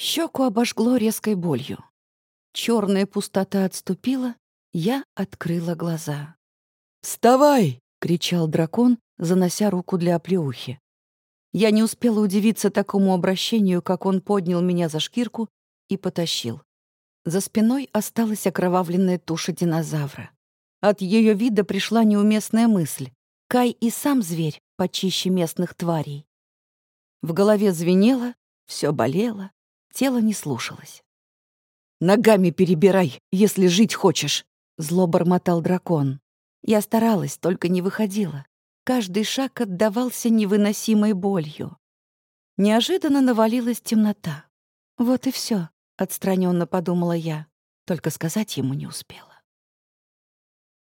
Щеку обожгло резкой болью. Черная пустота отступила, я открыла глаза. «Вставай!» — кричал дракон, занося руку для оплеухи. Я не успела удивиться такому обращению, как он поднял меня за шкирку и потащил. За спиной осталась окровавленная туша динозавра. От ее вида пришла неуместная мысль. Кай и сам зверь почище местных тварей. В голове звенело, все болело, тело не слушалось. «Ногами перебирай, если жить хочешь!» — зло бормотал дракон. Я старалась, только не выходила. Каждый шаг отдавался невыносимой болью. Неожиданно навалилась темнота. Вот и все, отстраненно подумала я, только сказать ему не успела.